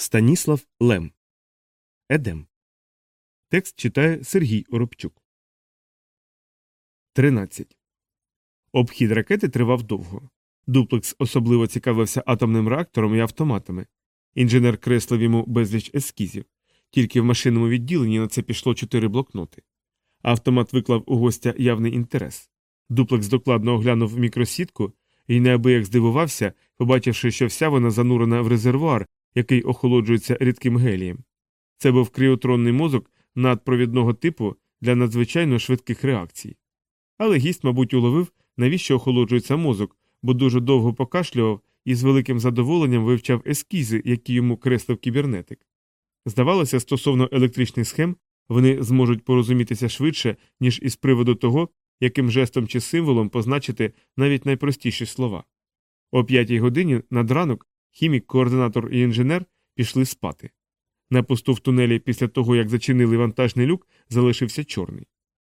Станіслав Лем. Едем. Текст читає Сергій Оробчук. 13. Обхід ракети тривав довго. Дуплекс особливо цікавився атомним реактором і автоматами. Інженер креслив йому безліч ескізів. Тільки в машинному відділенні на це пішло чотири блокноти. Автомат виклав у гостя явний інтерес. Дуплекс докладно оглянув мікросітку і неабияк здивувався, побачивши, що вся вона занурена в резервуар, який охолоджується рідким гелієм. Це був кріотронний мозок надпровідного типу для надзвичайно швидких реакцій. Але гість, мабуть, уловив, навіщо охолоджується мозок, бо дуже довго покашлював і з великим задоволенням вивчав ескізи, які йому креслив кібернетик. Здавалося, стосовно електричних схем вони зможуть порозумітися швидше, ніж із приводу того, яким жестом чи символом позначити навіть найпростіші слова. О п'ятій годині над ранок хімік, координатор і інженер пішли спати. На посту в тунелі після того, як зачинили вантажний люк, залишився чорний.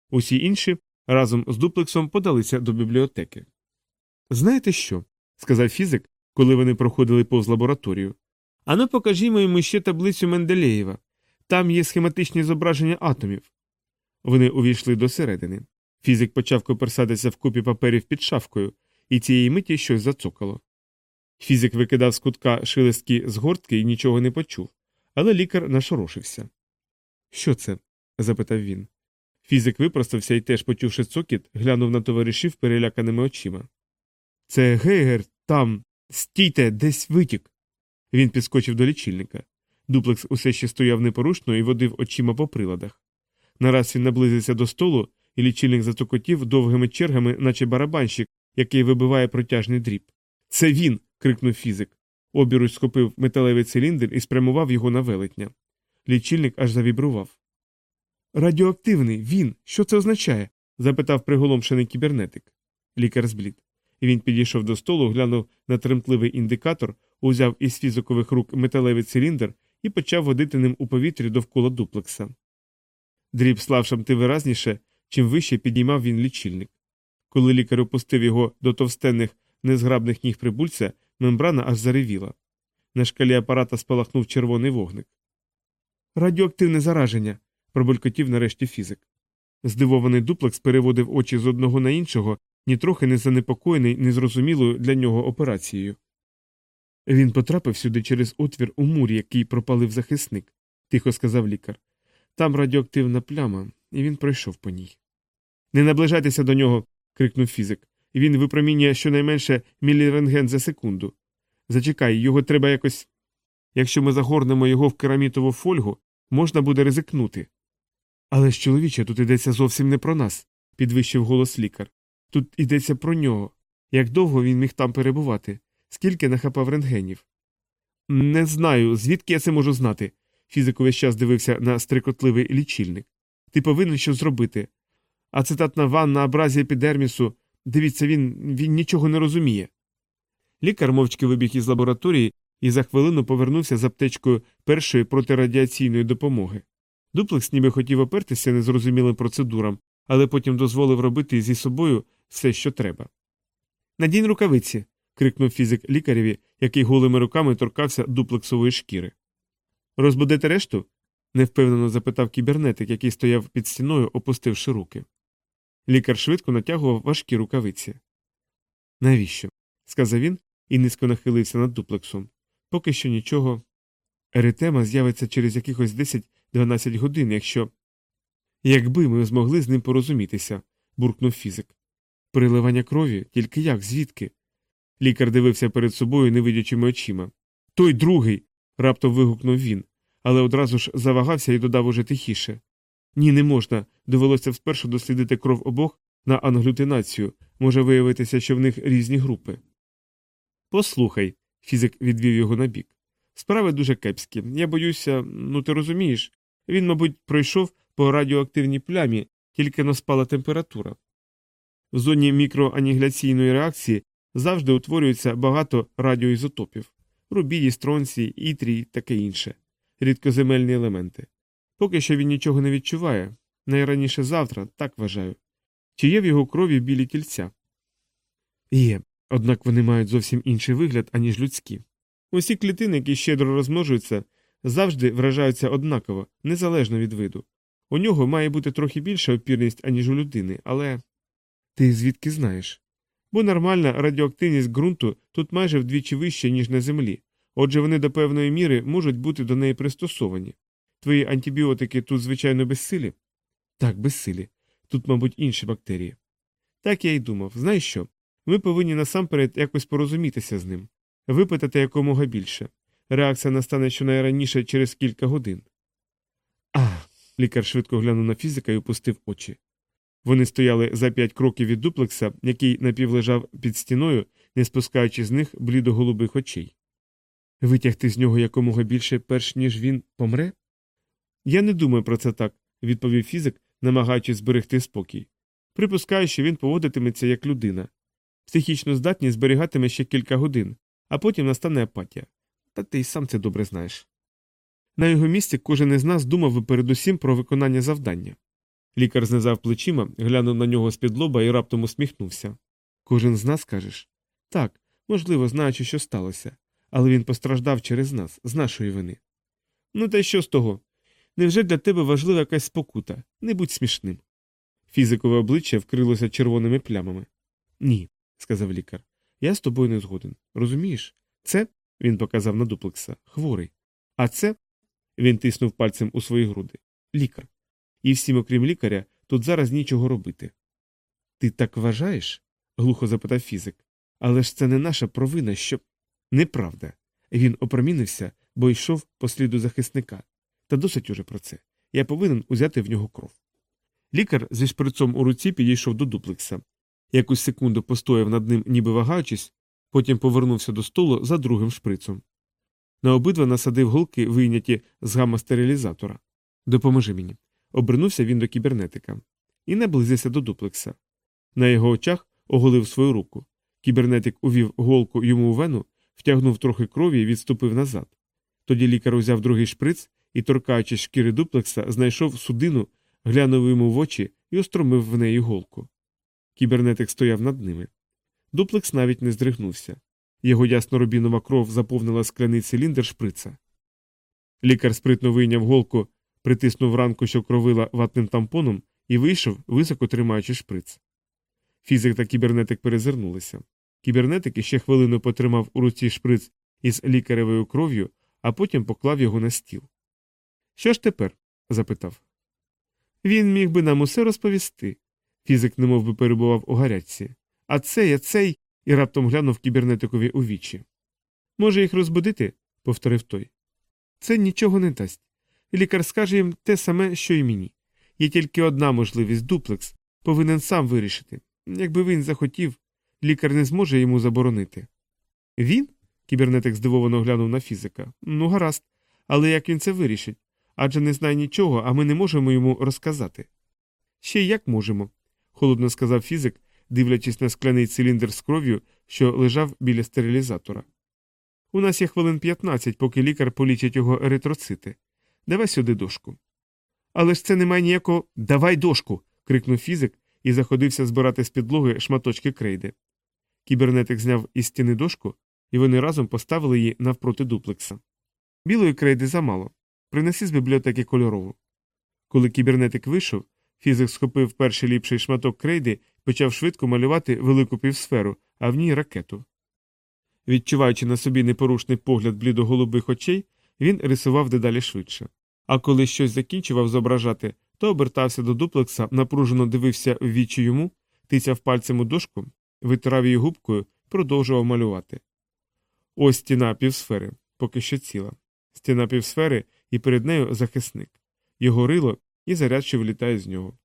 Усі інші разом з дуплексом подалися до бібліотеки. Знаєте що? сказав фізик, коли вони проходили повз лабораторію. Ану, покажімо йому ще таблицю Менделєєва. Там є схематичні зображення атомів. Вони увійшли до середини. Фізик почав коперсатися в купі паперів під шафкою, і цієї миті щось зацокало. Фізик викидав з кутка шелесткі згортки і нічого не почув, але лікар нашорошився. Що це? запитав він. Фізик випростався і теж, почувши цокіт, глянув на товаришів переляканими очима. Це Гейгер, там. Стійте, десь витік. Він підскочив до лічильника. Дуплекс усе ще стояв непорушно і водив очима по приладах. Нараз він наблизився до столу, і лічильник зацокотів довгими чергами, наче барабанщик, який вибиває протяжний дріб. Це він. Крикнув фізик. Обіруч схопив металевий циліндр і спрямував його на велетня. Лічильник аж завібрував. Радіоактивний, він. Що це означає? запитав приголомшений кібернетик. Лікар зблід. Він підійшов до столу, глянув на тремтливий індикатор, узяв із фізикових рук металевий циліндр і почав водити ним у повітрі довкола дуплекса. Дріб слав шамти виразніше, чим вище підіймав він лічильник. Коли лікар опустив його до товстенних, незграбних ніг прибульця, мембрана аж заревіла. На шкалі апарата спалахнув червоний вогник. Радіоактивне зараження. пробулькотів нарешті фізик. Здивований дуплекс переводив очі з одного на іншого, нітрохи не занепокоєний незрозумілою для нього операцією. Він потрапив сюди через отвір у мурі, який пропалив захисник, тихо сказав лікар. Там радіоактивна пляма, і він пройшов по ній. Не наближайтеся до нього. крикнув фізик. Він випромінює щонайменше мілірентген за секунду. Зачекай, його треба якось. Якщо ми загорнемо його в керамітову фольгу, можна буде ризикнути. Але ж, чоловіче, тут йдеться зовсім не про нас, підвищив голос лікар. Тут йдеться про нього. Як довго він міг там перебувати? Скільки нахапав рентгенів? Не знаю, звідки я це можу знати. Фізик увесь час дивився на стрикотливий лічильник. Ти повинен щось зробити. Ацетатна ванна абразія епідермісу. Дивіться, він він нічого не розуміє. Лікар мовчки вибіг із лабораторії і за хвилину повернувся з аптечкою першої протирадіаційної допомоги. Дуплекс ніби хотів опертися незрозумілим процедурам, але потім дозволив робити зі собою все, що треба. Надінь рукавиці. крикнув фізик лікареві, який голими руками торкався дуплексової шкіри. Розбудете решту? невпевнено запитав кібернетик, який стояв під стіною, опустивши руки. Лікар швидко натягував важкі рукавиці. Навіщо? сказав він і низько нахилився над дуплексом. Поки що нічого. Еритема з'явиться через якихось 10-12 годин, якщо. Якби ми змогли з ним порозумітися, буркнув фізик. Приливання крові, тільки як, звідки? Лікар дивився перед собою невидячими очима. Той другий. раптом вигукнув він, але одразу ж завагався і додав уже тихіше. Ні, не можна. Довелося спершу дослідити кров обох на англютинацію. Може виявитися, що в них різні групи. Послухай, фізик відвів його на бік. Справи дуже кепські. Я боюся, ну ти розумієш, він, мабуть, пройшов по радіоактивній плямі, тільки наспала температура. В зоні мікроанігляційної реакції завжди утворюється багато радіоізотопів рубідій, стронцій, ітрій таке інше, рідкоземельні елементи. Поки що він нічого не відчуває, найраніше завтра, так вважаю. Чи є в його крові білі кільця? Є, однак вони мають зовсім інший вигляд, аніж людські. Усі клітини, які щедро розмножуються, завжди вражаються однаково, незалежно від виду. У нього має бути трохи більша опірність, аніж у людини, але. Ти звідки знаєш? Бо нормальна радіоактивність ґрунту тут майже вдвічі вища, ніж на землі, отже, вони до певної міри можуть бути до неї пристосовані. Твої антибіотики тут, звичайно, безсилі? Так, безсилі. Тут, мабуть, інші бактерії. Так я й думав. Знаєш що? Ми повинні насамперед якось порозумітися з ним, випитати якомога більше. Реакція настане щонайраніше через кілька годин. А. Лікар швидко глянув на фізика і опустив очі. Вони стояли за п'ять кроків від дуплекса, який напівлежав під стіною, не спускаючи з них блідо-голубих очей. Витягти з нього якомога більше, перш ніж він помре? Я не думаю про це так, відповів фізик, намагаючись зберегти спокій. Припускаю, що він поводитиметься як людина. Психічну здатність зберігатиме ще кілька годин, а потім настане апатія. Та ти й сам це добре знаєш. На його місці кожен із нас думав би передусім про виконання завдання. Лікар знизав плечима, глянув на нього з-під лоба і раптом усміхнувся. Кожен з нас кажеш так, можливо, знаючи, що сталося, але він постраждав через нас, з нашої вини. Ну та й що з того? Невже для тебе важлива якась спокута? Не будь смішним. Фізикове обличчя вкрилося червоними плямами. Ні, сказав лікар. Я з тобою не згоден. Розумієш? Це, він показав на дуплекса, хворий. А це. Він тиснув пальцем у свої груди. Лікар. І всім, окрім лікаря, тут зараз нічого робити. Ти так вважаєш? глухо запитав фізик. Але ж це не наша провина, що. Неправда. Він опромінився, бо йшов по сліду захисника. Та досить уже про це. Я повинен узяти в нього кров. Лікар зі шприцом у руці підійшов до дуплекса. Якусь секунду постояв над ним, ніби вагаючись, потім повернувся до столу за другим шприцом. На обидва насадив голки, вийняті з гамма-стерилізатора. Допоможи мені. Обернувся він до кібернетика і наблизився до дуплекса. На його очах оголив свою руку. Кібернетик увів голку йому у вену, втягнув трохи крові і відступив назад. Тоді лікар узяв другий шприц і, торкаючи шкіри дуплекса, знайшов судину, глянув йому в очі і остромив в неї голку. Кібернетик стояв над ними. Дуплекс навіть не здригнувся. Його ясно-рубінова кров заповнила скляний циліндр шприца. Лікар спритно вийняв голку, притиснув ранку, що кровила ватним тампоном, і вийшов, високо тримаючи шприц. Фізик та кібернетик перезирнулися. Кібернетик іще хвилину потримав у руці шприц із лікаревою кров'ю, а потім поклав його на стіл. Що ж тепер? запитав. Він міг би нам усе розповісти. Фізик немов би перебував у гарячці. А цей, а цей. і раптом глянув кібернетикові у вічі. Може їх розбудити? повторив той. Це нічого не дасть. Лікар скаже їм те саме, що й мені. Є тільки одна можливість дуплекс повинен сам вирішити. Якби він захотів, лікар не зможе йому заборонити. Він? кібернетик здивовано глянув на фізика. Ну, гаразд. Але як він це вирішить? Адже не знає нічого, а ми не можемо йому розказати. Ще як можемо, холодно сказав фізик, дивлячись на скляний циліндр з кров'ю, що лежав біля стерилізатора. У нас є хвилин 15, поки лікар полічить його еритроцити. Давай сюди дошку. Але ж це немає ніякого. Давай дошку. крикнув фізик і заходився збирати з підлоги шматочки крейди. Кібернетик зняв із стіни дошку, і вони разом поставили її навпроти дуплекса. Білої крейди замало. Принеси з бібліотеки кольорову. Коли кібернетик вийшов, фізик схопив перший ліпший шматок крейди і почав швидко малювати велику півсферу, а в ній ракету. Відчуваючи на собі непорушний погляд блідоголубих очей, він рисував дедалі швидше. А коли щось закінчував зображати, то обертався до дуплекса, напружено дивився в вічі йому, тицяв пальцем у дошку, витирав її губкою, продовжував малювати. Ось стіна півсфери, поки що ціла. Стіна півсфери, і перед нею захисник, його рило і заряд, що вилітає з нього.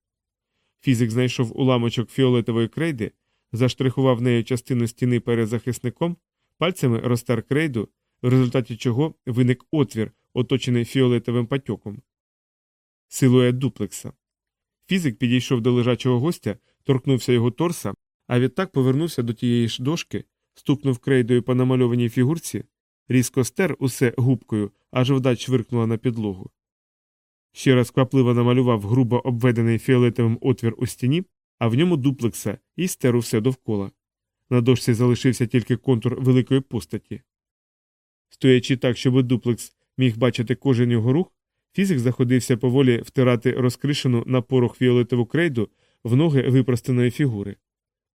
Фізик знайшов уламочок фіолетової крейди, заштрихував нею частину стіни перед захисником, пальцями розтер крейду, в результаті чого виник отвір, оточений фіолетовим патьоком. Силует дуплекса. Фізик підійшов до лежачого гостя, торкнувся його торса, а відтак повернувся до тієї ж дошки, стукнув крейдою по намальованій фігурці, різко стер усе губкою, аж вдать швиркнула на підлогу. Ще раз квапливо намалював грубо обведений фіолетовим отвір у стіні, а в ньому дуплекса і стер усе довкола. На дошці залишився тільки контур великої постаті. Стоячи так, щоб дуплекс міг бачити кожен його рух, фізик заходився поволі втирати розкришену на порох фіолетову крейду в ноги випростаної фігури.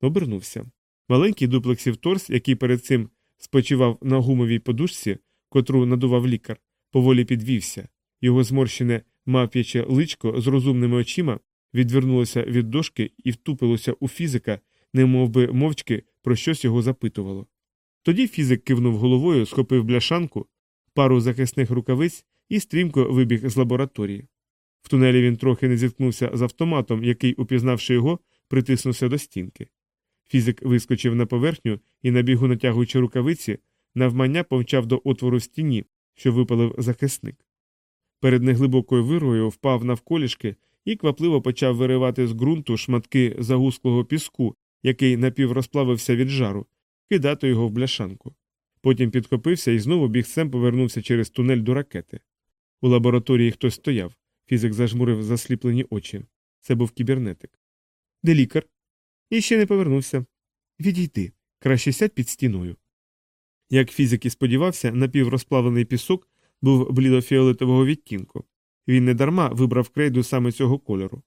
Обернувся. Маленький дуплексів торс, який перед цим спочивав на гумовій подушці, котру надував лікар, поволі підвівся. Його зморщене мавп'яче личко з розумними очима відвернулося від дошки і втупилося у фізика, немов би мовчки про щось його запитувало. Тоді фізик кивнув головою, схопив бляшанку, пару захисних рукавиць і стрімко вибіг з лабораторії. В тунелі він трохи не зіткнувся з автоматом, який, упізнавши його, притиснувся до стінки. Фізик вискочив на поверхню і, на бігу натягуючи рукавиці, навмання помчав до отвору в стіні, що випалив захисник. Перед неглибокою вирою впав навколішки і квапливо почав виривати з ґрунту шматки загусклого піску, який напіврозплавився від жару, кидати його в бляшанку. Потім підхопився і знову бігцем повернувся через тунель до ракети. У лабораторії хтось стояв. Фізик зажмурив засліплені очі. Це був кібернетик. Де лікар? І ще не повернувся. Відійди. Краще сядь під стіною. Як фізик і сподівався, напіврозплавлений пісок був блідофіолетового відтінку. Він недарма вибрав крейду саме цього кольору.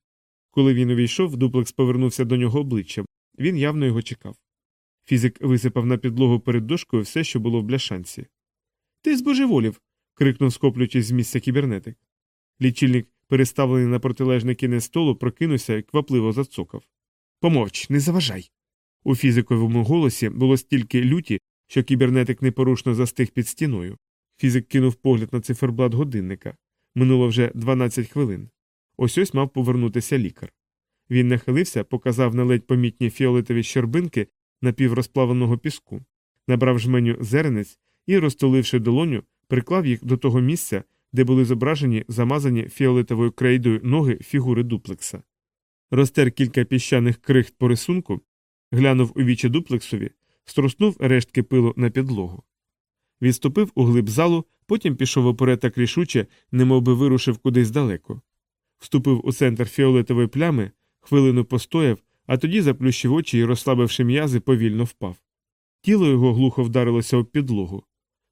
Коли він увійшов, дуплекс повернувся до нього обличчям. Він явно його чекав. Фізик висипав на підлогу перед дошкою все, що було в бляшанці. Ти збожеволів. крикнув, схоплюючись з місця кібернетик. Лічильник, переставлений на протилежний кінець столу, прокинувся і квапливо зацокав. Помовч, не заважай. У фізиковому голосі було стільки люті, що кібернетик непорушно застиг під стіною. Фізик кинув погляд на циферблат годинника. Минуло вже 12 хвилин. Ось ось мав повернутися лікар. Він нахилився, показав на ледь помітні фіолетові щербинки напіврозплавленого піску, набрав жменю зеренець і, розтуливши долоню, приклав їх до того місця, де були зображені замазані фіолетовою крейдою ноги фігури дуплекса. Розтер кілька піщаних крихт по рисунку, глянув у вічі дуплексові, струснув рештки пилу на підлогу. Відступив у глиб залу, потім пішов уперед так рішуче, немовби вирушив кудись далеко. Вступив у центр фіолетової плями, хвилину постояв, а тоді заплющив очі і, розслабивши м'язи, повільно впав. Тіло його глухо вдарилося об підлогу.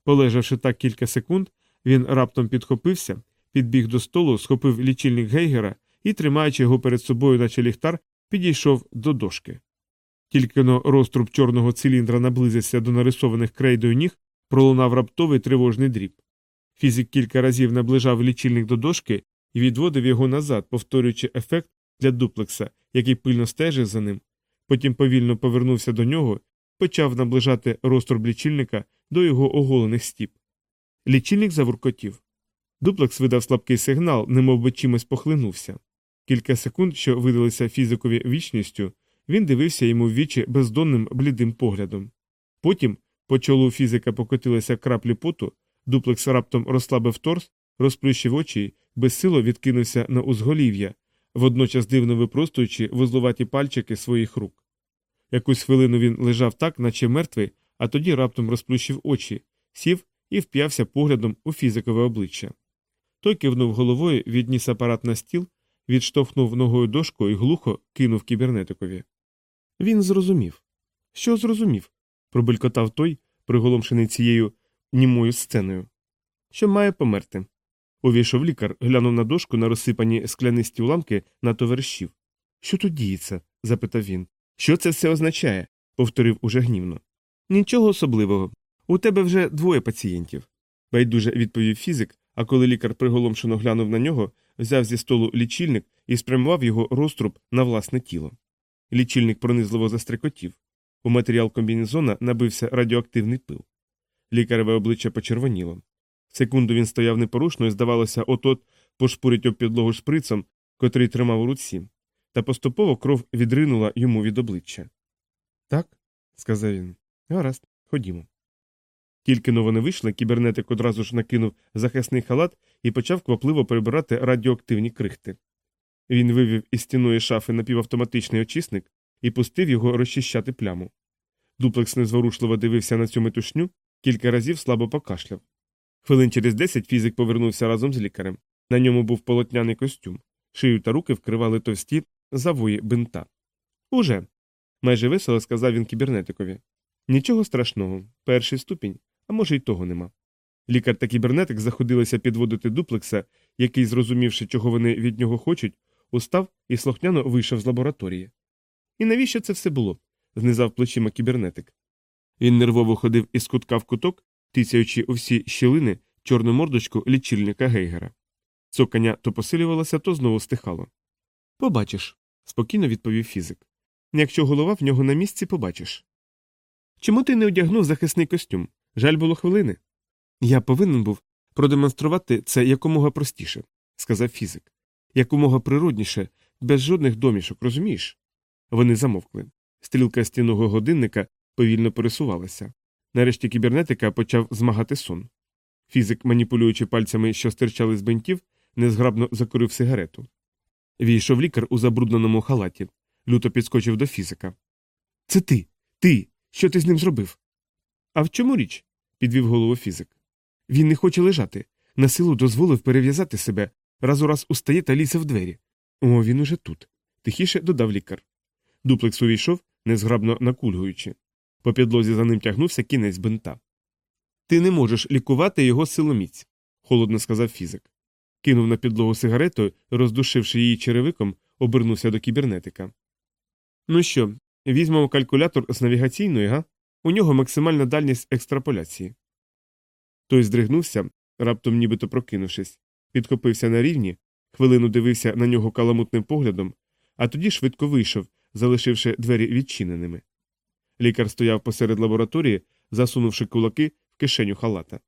Полежавши так кілька секунд, він раптом підхопився, підбіг до столу, схопив лічильник гейгера і, тримаючи його перед собою, наче ліхтар, підійшов до дошки. Тільки но розтруб чорного циліндра наблизився до нарисованих крейдою ніг, пролунав раптовий тривожний дріб. Фізик кілька разів наближав лічильник до дошки і відводив його назад, повторюючи ефект для дуплекса, який пильно стежив за ним. Потім повільно повернувся до нього почав наближати розтруб лічильника до його оголених стіп. Лічильник завуркотів. Дуплекс видав слабкий сигнал, немов би чимось похлинувся. Кілька секунд, що видалися фізикові вічністю, він дивився йому в вічі бездонним блідим поглядом. Потім по чолу фізика покотилися краплі поту, дуплекс раптом розслабив торс, розплющив очі безсило відкинувся на узголів'я, водночас дивно випростуючи вузлуваті пальчики своїх рук. Якусь хвилину він лежав так, наче мертвий, а тоді раптом розплющив очі, сів і вп'явся поглядом у фізикове обличчя. Той кивнув головою, відніс апарат на стіл, відштовхнув ногою дошку і глухо кинув кібернетикові. Він зрозумів. Що зрозумів? пробелькотав той, приголомшений цією німою сценою. Що має померти. Увійшов лікар, глянув на дошку на розсипані склянисті уламки на товаришів. Що тут діється? запитав він. Що це все означає? повторив уже гнівно. Нічого особливого. У тебе вже двоє пацієнтів. байдуже відповів фізик, а коли лікар приголомшено глянув на нього, взяв зі столу лічильник і спрямував його розтруб на власне тіло. Лічильник пронизливо застрекотів. У матеріал комбінезона набився радіоактивний пил. Лікареве обличчя почервоніло. Секунду він стояв непорушно і, здавалося, от-от пошпурить об підлогу шприцом, котрий тримав у руці, та поступово кров відринула йому від обличчя. Так, сказав він. Гаразд, ходімо. Тільки но вони вийшли, кібернетик одразу ж накинув захисний халат і почав квапливо прибирати радіоактивні крихти. Він вивів із стіної шафи напівавтоматичний очисник і пустив його розчищати пляму. Дуплекс незворушливо дивився на цю метушню, кілька разів слабо покашляв. Хвилин через десять фізик повернувся разом з лікарем. На ньому був полотняний костюм. Шию та руки вкривали товсті завої бинта. Уже. майже весело сказав він кібернетикові. Нічого страшного, перший ступінь, а може й того нема. Лікар та кібернетик заходилися підводити дуплекса, який, зрозумівши, чого вони від нього хочуть, устав і слухняно вийшов з лабораторії. І навіщо це все було? знизав плечима кібернетик. Він нервово ходив із кутка в куток, тицяючи у всі щілини чорну мордочку лічильника Гейгера. Цокання то посилювалося, то знову стихало. Побачиш, спокійно відповів фізик. Якщо голова в нього на місці, побачиш. Чому ти не одягнув захисний костюм? Жаль було хвилини. Я повинен був продемонструвати це якомога простіше, сказав фізик. Якомога природніше, без жодних домішок, розумієш? Вони замовкли. Стрілка стінного годинника повільно пересувалася. Нарешті кібернетика почав змагати сон. Фізик, маніпулюючи пальцями, що стирчали з бинтів, незграбно закурив сигарету. Війшов лікар у забрудненому халаті, люто підскочив до фізика. Це ти, ти. Що ти з ним зробив? А в чому річ? підвів голову фізик. Він не хоче лежати. На силу дозволив перев'язати себе, раз у раз устає та лізе в двері. О, він уже тут. Тихіше додав лікар. Дуплекс увійшов, незграбно накульгуючи. По підлозі за ним тягнувся кінець бинта. Ти не можеш лікувати його силоміць, холодно сказав фізик. Кинув на підлогу сигарету, роздушивши її черевиком, обернувся до кібернетика. Ну що, візьмемо калькулятор з навігаційної, га? У нього максимальна дальність екстраполяції. Той здригнувся, раптом нібито прокинувшись, підхопився на рівні, хвилину дивився на нього каламутним поглядом, а тоді швидко вийшов, залишивши двері відчиненими. Лікар стояв посеред лабораторії, засунувши кулаки в кишеню халата.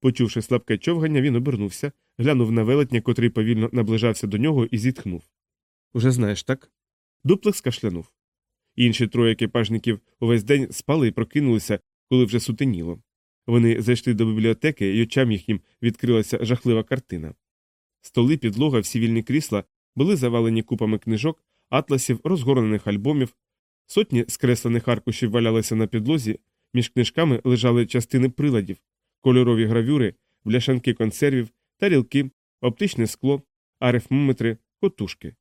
Почувши слабке човгання, він обернувся, глянув на велетня, котрий повільно наближався до нього, і зітхнув. Уже знаєш, так? Дуплекс кашлянув. Інші троє екіпажників увесь день спали і прокинулися, коли вже сутеніло. Вони зайшли до бібліотеки, і очам їхнім відкрилася жахлива картина. Столи, підлога, всі вільні крісла були завалені купами книжок, атласів, розгорнених альбомів, сотні скреслених аркушів валялися на підлозі, між книжками лежали частини приладів, кольорові гравюри, бляшанки консервів, тарілки, оптичне скло, арифмометри, котушки.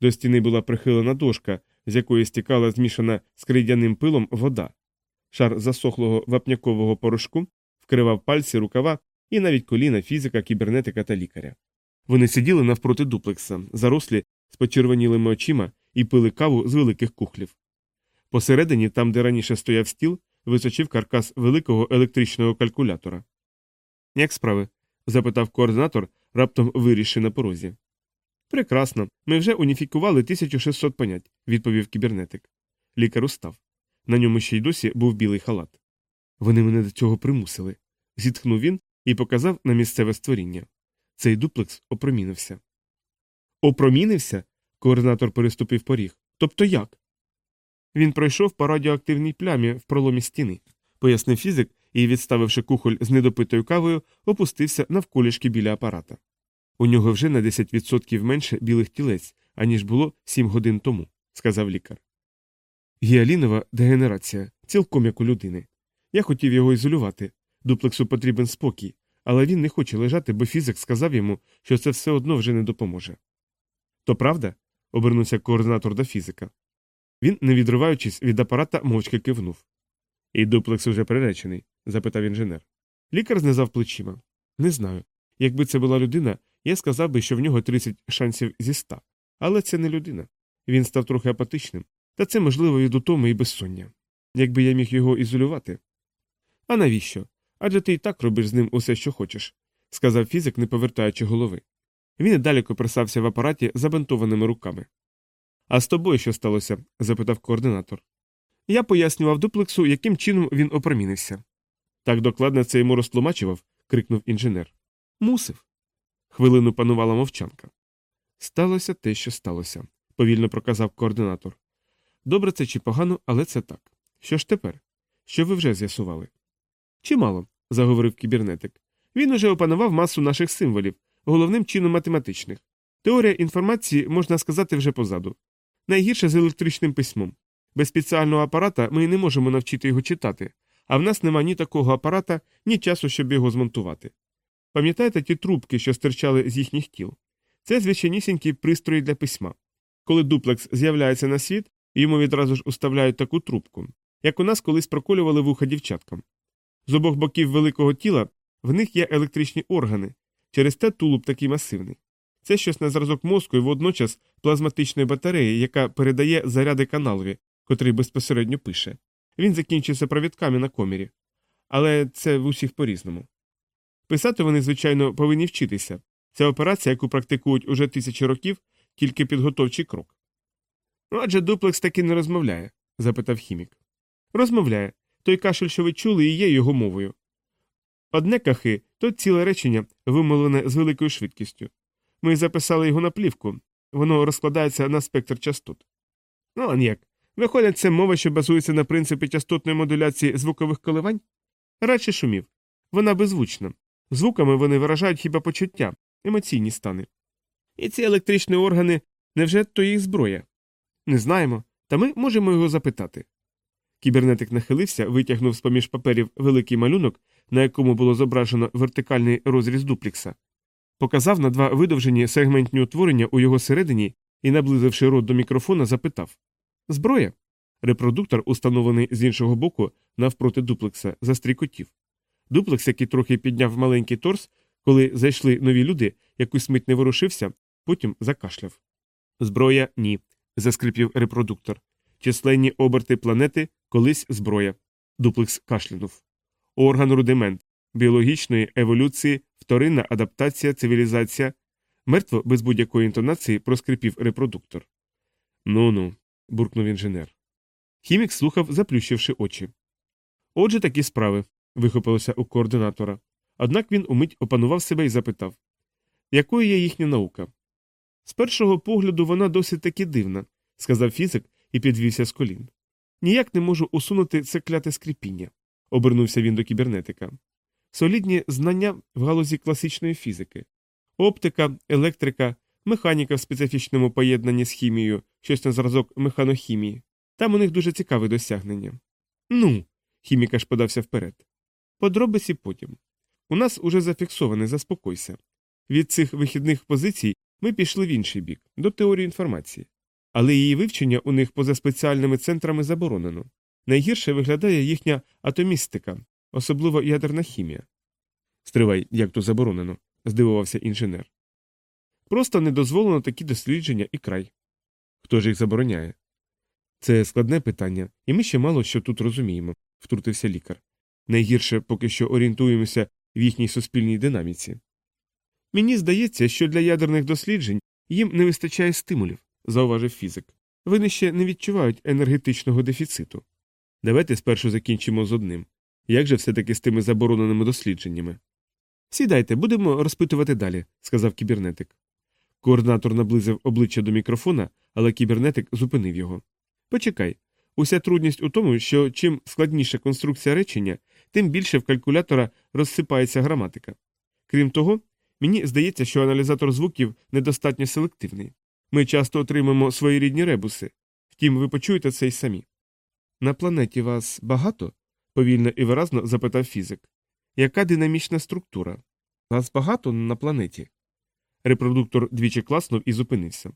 До стіни була прихилена дошка, з якої стікала змішана з крейдяним пилом вода. Шар засохлого вапнякового порошку вкривав пальці, рукава і навіть коліна фізика, кібернетика та лікаря. Вони сиділи навпроти дуплекса, зарослі з почервонілими очима і пили каву з великих кухлів. Посередині, там, де раніше стояв стіл, височив каркас великого електричного калькулятора. Як справи? запитав координатор, раптом вирішив на порозі. Прекрасно. Ми вже уніфікували 1600 понять, відповів кібернетик. Лікар устав. На ньому ще й досі був білий халат. Вони мене до цього примусили. зітхнув він і показав на місцеве створіння. Цей дуплекс опромінився. Опромінився? Координатор переступив поріг. Тобто як? Він пройшов по радіоактивній плямі в проломі стіни, пояснив фізик і, відставивши кухоль з недопитою кавою, опустився навколішки біля апарата. У нього вже на 10% менше білих тілець, аніж було 7 годин тому, сказав лікар. Гіалінова дегенерація, цілком як у людини. Я хотів його ізолювати. Дуплексу потрібен спокій, але він не хоче лежати, бо фізик сказав йому, що це все одно вже не допоможе. То правда? обернувся координатор до фізика. Він, не відриваючись від апарата, мовчки кивнув. І дуплекс уже приречений? запитав інженер. Лікар знизав плечима. Не знаю. Якби це була людина, я сказав би, що в нього 30 шансів зі 100. Але це не людина. Він став трохи апатичним, та це можливо від утоми і безсоння. Якби я міг його ізолювати. А навіщо? Адже ти і так робиш з ним усе, що хочеш, сказав фізик, не повертаючи голови. Він і далі копирсався в апараті забинтованими руками. А з тобою що сталося? запитав координатор. Я пояснював дуплексу, яким чином він опромінився. Так докладно це йому розтлумачував, крикнув інженер. Мусив. Хвилину панувала мовчанка. Сталося те, що сталося, повільно проказав координатор. Добре це чи погано, але це так. Що ж тепер? Що ви вже з'ясували? Чимало, заговорив кібернетик. Він уже опанував масу наших символів, головним чином математичних. Теорія інформації, можна сказати, вже позаду. Найгірше з електричним письмом. Без спеціального апарата ми не можемо навчити його читати, а в нас нема ні такого апарата, ні часу, щоб його змонтувати. Пам'ятаєте ті трубки, що стирчали з їхніх тіл? Це звичайнісінькі пристрої для письма. Коли дуплекс з'являється на світ, йому відразу ж уставляють таку трубку, як у нас колись проколювали вуха дівчаткам. З обох боків великого тіла В них є електричні органи, через те тулуб такий масивний. Це щось на зразок мозку і водночас плазматичної батареї, яка передає заряди каналові, котрий безпосередньо пише. Він закінчується провідками на комірі. Але це в усіх по різному. Писати вони, звичайно, повинні вчитися. Це операція, яку практикують уже тисячі років, тільки підготовчий крок. Ну, адже дуплекс таки не розмовляє? запитав хімік. Розмовляє. Той кашель, що ви чули, і є його мовою. Одне кахи то ціле речення, вимовлене з великою швидкістю. Ми записали його на плівку, воно розкладається на спектр частот. Ну, а ніяк. Виходить, це мова, що базується на принципі частотної модуляції звукових коливань? Радше шумів. Вона беззвучна. Звуками вони виражають хіба почуття, емоційні стани. І ці електричні органи невже то їх зброя? Не знаємо, та ми можемо його запитати. Кібернетик нахилився, витягнув з поміж паперів великий малюнок, на якому було зображено вертикальний розріз дуплікса, показав на два видовжені сегментні утворення у його середині і, наблизивши рот до мікрофона, запитав Зброя. Репродуктор, установлений з іншого боку, навпроти дуплекса, застрікотів. Дуплекс, який трохи підняв маленький торс, коли зайшли нові люди, якусь мить не ворушився, потім закашляв. Зброя ні. Заскрипів репродуктор. Численні оберти планети колись зброя. Дуплекс кашлянув. Орган рудимент біологічної еволюції, вторинна адаптація, цивілізація. Мертво без будь-якої інтонації проскрипів репродуктор. Ну ну, буркнув інженер. Хімік слухав, заплющивши очі. Отже, такі справи, вихопилося у координатора. Однак він умить опанував себе і запитав якою є їхня наука? З першого погляду вона досить таки дивна, сказав фізик і підвівся з колін. Ніяк не можу усунути це кляте скріпіння, обернувся він до кібернетика. Солідні знання в галузі класичної фізики, оптика, електрика, механіка в специфічному поєднанні з хімією, щось на зразок механохімії. Там у них дуже цікаве досягнення. Ну, хімік аж подався вперед. Подробиці потім. У нас уже зафіксоване, заспокойся. Від цих вихідних позицій ми пішли в інший бік, до теорії інформації. Але її вивчення у них поза спеціальними центрами заборонено. Найгірше виглядає їхня атомістика, особливо ядерна хімія. Стривай, як то заборонено, здивувався інженер. Просто не дозволено такі дослідження і край. Хто ж їх забороняє? Це складне питання, і ми ще мало що тут розуміємо, втрутився лікар. Найгірше поки що орієнтуємося в їхній суспільній динаміці. Мені здається, що для ядерних досліджень їм не вистачає стимулів, зауважив фізик. Вони ще не відчувають енергетичного дефіциту. Давайте спершу закінчимо з одним. Як же все таки з тими забороненими дослідженнями? Сідайте, будемо розпитувати далі, сказав кібернетик. Координатор наблизив обличчя до мікрофона, але кібернетик зупинив його. Почекай. Уся трудність у тому, що чим складніша конструкція речення, тим більше в калькулятора розсипається граматика. Крім того, мені здається, що аналізатор звуків недостатньо селективний. Ми часто отримаємо своєрідні ребуси, втім, ви почуєте це й самі. На планеті вас багато? повільно і виразно запитав фізик. Яка динамічна структура? Вас багато на планеті? Репродуктор двічі класнув і зупинився.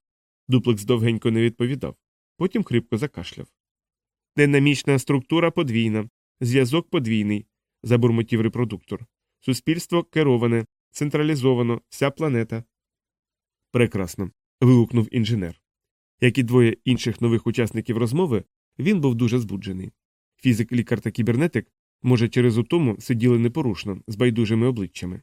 Дуплекс довгенько не відповідав, потім хрипко закашляв. Динамічна структура подвійна, зв'язок подвійний, забурмотів репродуктор. Суспільство кероване, централізовано, вся планета. Прекрасно. вигукнув інженер. Як і двоє інших нових учасників розмови, він був дуже збуджений. Фізик, лікар та кібернетик, може, через утому сиділи непорушно, з байдужими обличчями.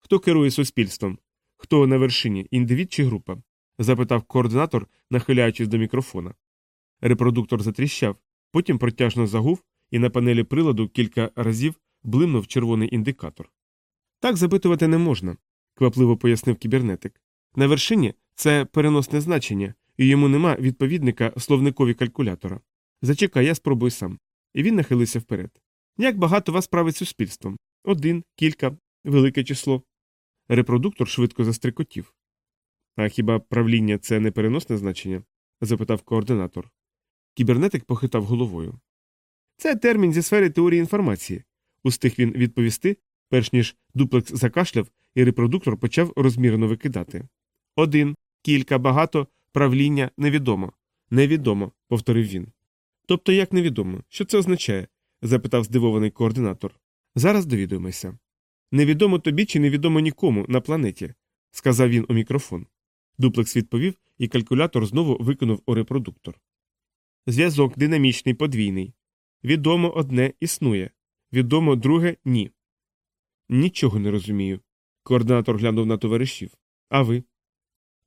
Хто керує суспільством? Хто на вершині, індивід чи група? запитав координатор, нахиляючись до мікрофона. Репродуктор затріщав, потім протяжно загув, і на панелі приладу кілька разів блимнув червоний індикатор. Так запитувати не можна, квапливо пояснив кібернетик. На вершині це переносне значення, і йому нема відповідника словникові калькулятора. Зачекай, я спробую сам. І він нахилився вперед. Як багато вас править суспільством? Один, кілька, велике число. Репродуктор швидко застрикотів. А хіба правління це не переносне значення? запитав координатор. Кібернетик похитав головою. Це термін зі сфери теорії інформації, устиг він відповісти, перш ніж дуплекс закашляв, і репродуктор почав розмірено викидати. Один, кілька, багато, правління невідомо. Невідомо, повторив він. Тобто як невідомо, що це означає? запитав здивований координатор. Зараз довідуємося. Невідомо тобі чи невідомо нікому на планеті, сказав він у мікрофон. Дуплекс відповів, і калькулятор знову виконав у репродуктор. Зв'язок динамічний подвійний. Відомо одне існує. Відомо друге ні. Нічого не розумію. Координатор глянув на товаришів. А ви?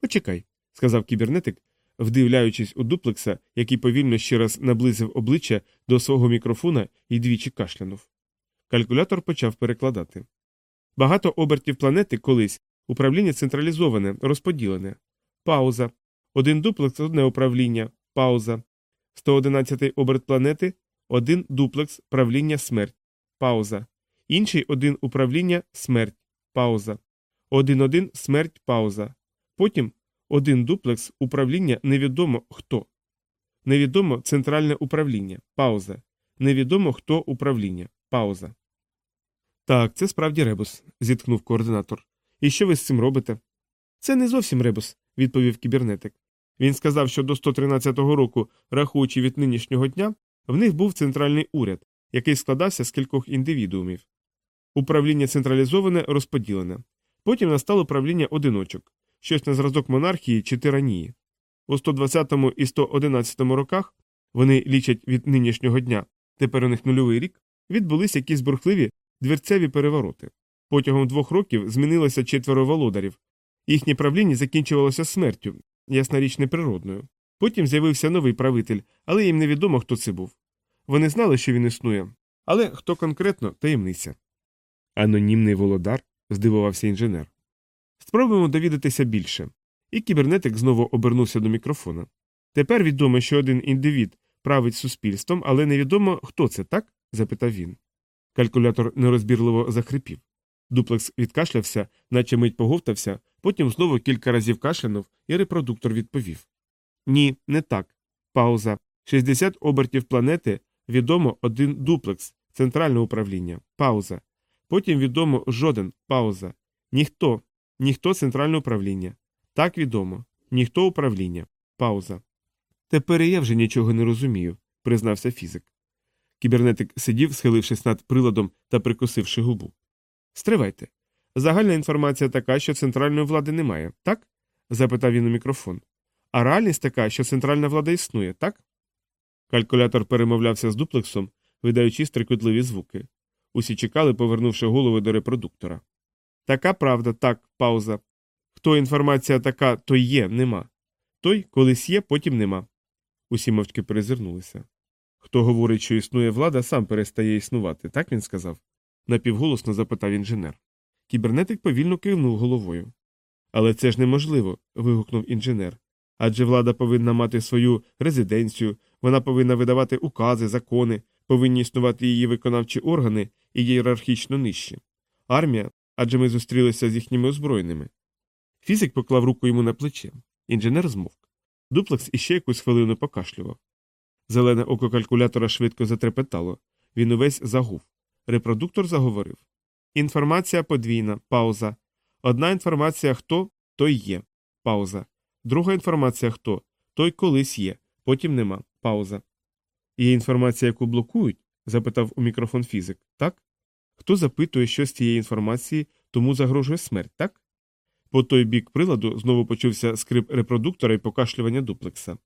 Почекай, сказав кібернетик, вдивляючись у дуплекса, який повільно ще раз наблизив обличчя до свого мікрофона і двічі кашлянув. Калькулятор почав перекладати. Багато обертів планети колись управління централізоване, розподілене. Пауза. Один дуплекс, одне управління. Пауза. 111 оберт планети, один дуплекс, правління смерть. Пауза. Інший один управління смерть. Пауза. Один один смерть пауза. Потім один дуплекс управління невідомо хто. Невідомо центральне управління. Пауза. Невідомо хто управління. Пауза. Так, це справді ребус, зітхнув координатор. І що ви з цим робите? Це не зовсім ребус, відповів кібернетик. Він сказав, що до 113-го року, рахуючи від нинішнього дня, в них був центральний уряд, який складався з кількох індивідуумів. Управління централізоване розподілене. Потім настало управління одиночок, щось на зразок монархії чи тиранії. У 120 і 111 роках вони лічать від нинішнього дня, тепер у них нульовий рік, відбулися якісь бурхливі двірцеві перевороти. Протягом двох років змінилося четверо володарів. Їхнє правління закінчувалося смертю, ясна річ неприродною. Потім з'явився новий правитель, але їм невідомо, хто це був. Вони знали, що він існує, але хто конкретно таємниця. Анонімний володар? здивувався інженер. Спробуємо довідатися більше. І кібернетик знову обернувся до мікрофона. Тепер відомо, що один індивід править суспільством, але невідомо, хто це, так? запитав він. Калькулятор нерозбірливо захрипів. Дуплекс відкашлявся, наче мить поговтався, потім знову кілька разів кашлянув, і репродуктор відповів Ні, не так. Пауза. 60 обертів планети відомо один дуплекс, центральне управління. Пауза. Потім відомо жоден пауза. Ніхто, ніхто центральне управління. Так відомо. Ніхто управління. Пауза. Тепер я вже нічого не розумію, признався фізик. Кібернетик сидів, схилившись над приладом та прикусивши губу. Стривайте. Загальна інформація така, що центральної влади немає, так? запитав він у мікрофон. А реальність така, що центральна влада існує, так? Калькулятор перемовлявся з дуплексом, видаючи стрикотливі звуки. Усі чекали, повернувши голови до репродуктора. Така правда, так, пауза. Хто інформація така, той є, нема. Той колись є, потім нема. Усі мовчки перезирнулися. Хто говорить, що існує влада, сам перестає існувати, так він сказав? напівголосно запитав інженер. Кібернетик повільно кивнув головою. Але це ж неможливо. вигукнув інженер. Адже влада повинна мати свою резиденцію, вона повинна видавати укази, закони, повинні існувати її виконавчі органи і ієрархічно нижчі. Армія, адже ми зустрілися з їхніми озброєними. Фізик поклав руку йому на плече. Інженер змовк. Дуплекс іще якусь хвилину покашлював. Зелене око калькулятора швидко затрепетало. Він увесь загув. Репродуктор заговорив. Інформація подвійна. Пауза. Одна інформація хто, той є. Пауза. Друга інформація хто, той колись є. Потім нема. Пауза. Є інформація, яку блокують? запитав у мікрофон фізик, так? Хто запитує, що з цієї інформації, тому загрожує смерть, так? По той бік приладу знову почувся скрип репродуктора і покашлювання дуплекса.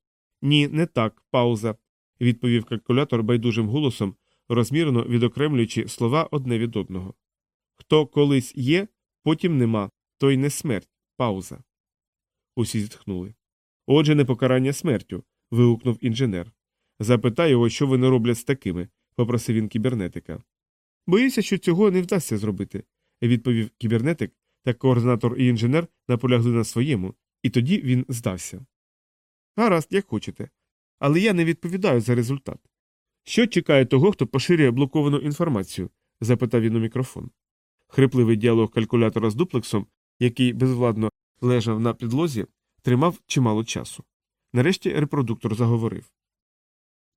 Ні, не так, пауза, відповів калькулятор байдужим голосом, розмірно відокремлюючи слова одне від одного. Хто колись є, потім нема, той не смерть, пауза. Усі зітхнули. Отже, не покарання смертю. вигукнув інженер. Запитай його, що вони роблять з такими, попросив він кібернетика. Боюся, що цього не вдасться зробити, відповів кібернетик, та координатор і інженер наполягли на своєму, і тоді він здався. Гаразд, як хочете. Але я не відповідаю за результат. Що чекає того, хто поширює блоковану інформацію? запитав він у мікрофон. Хрипливий діалог калькулятора з дуплексом, який безвладно лежав на підлозі, тримав чимало часу. Нарешті репродуктор заговорив.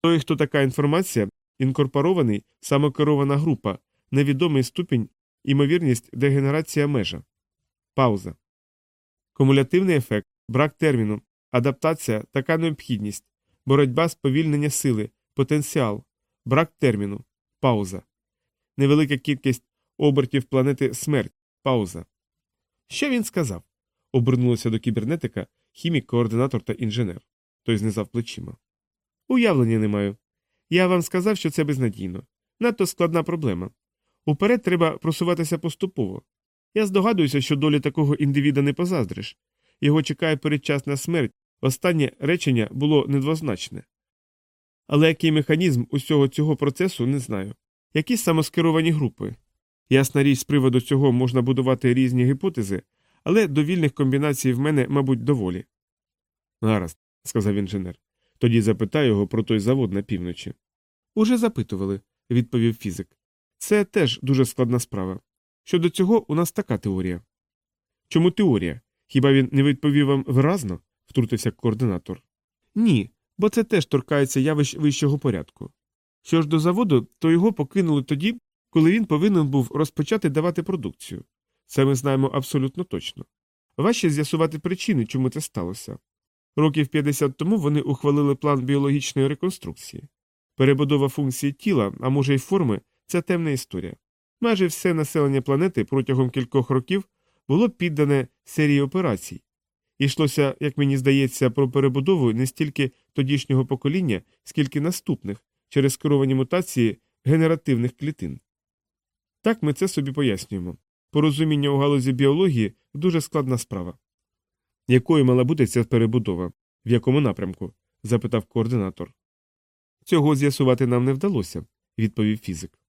Той, хто така інформація, інкорпорований, самокерована група, невідомий ступінь, імовірність дегенерація межа. Пауза. Кумулятивний ефект, брак терміну, адаптація, така необхідність, боротьба сповільнення сили, потенціал, брак терміну, пауза. Невелика кількість обертів планети смерть. Пауза. Що він сказав? обернулося до кібернетика хімік, координатор та інженер. Той знизав плечима. Уявлення не маю. Я вам сказав, що це безнадійно. Надто складна проблема. Уперед треба просуватися поступово. Я здогадуюся, що долі такого індивіда не позаздриш. Його чекає передчасна смерть. Останнє речення було недвозначне. Але який механізм усього цього процесу не знаю. Якісь самоскеровані групи. Ясна річ, з приводу цього можна будувати різні гіпотези, але довільних комбінацій в мене, мабуть, доволі. Гаразд, сказав інженер. Тоді запитаю його про той завод на півночі. Уже запитували, відповів фізик. Це теж дуже складна справа. Щодо цього, у нас така теорія. Чому теорія? Хіба він не відповів вам виразно? втрутився координатор. Ні, бо це теж торкається явищ вищого порядку. Що ж до заводу, то його покинули тоді, коли він повинен був розпочати давати продукцію. Це ми знаємо абсолютно точно. Важче з'ясувати причини, чому це сталося. Років 50 тому вони ухвалили план біологічної реконструкції. Перебудова функції тіла, а може й форми це темна історія. Майже все населення планети протягом кількох років було піддане серії операцій. Ішлося, як мені здається, про перебудову не стільки тодішнього покоління, скільки наступних, через керовані мутації генеративних клітин. Так ми це собі пояснюємо. Порозуміння у галузі біології дуже складна справа. Якою мала бути ця перебудова? В якому напрямку? запитав координатор. Цього з'ясувати нам не вдалося, відповів фізик.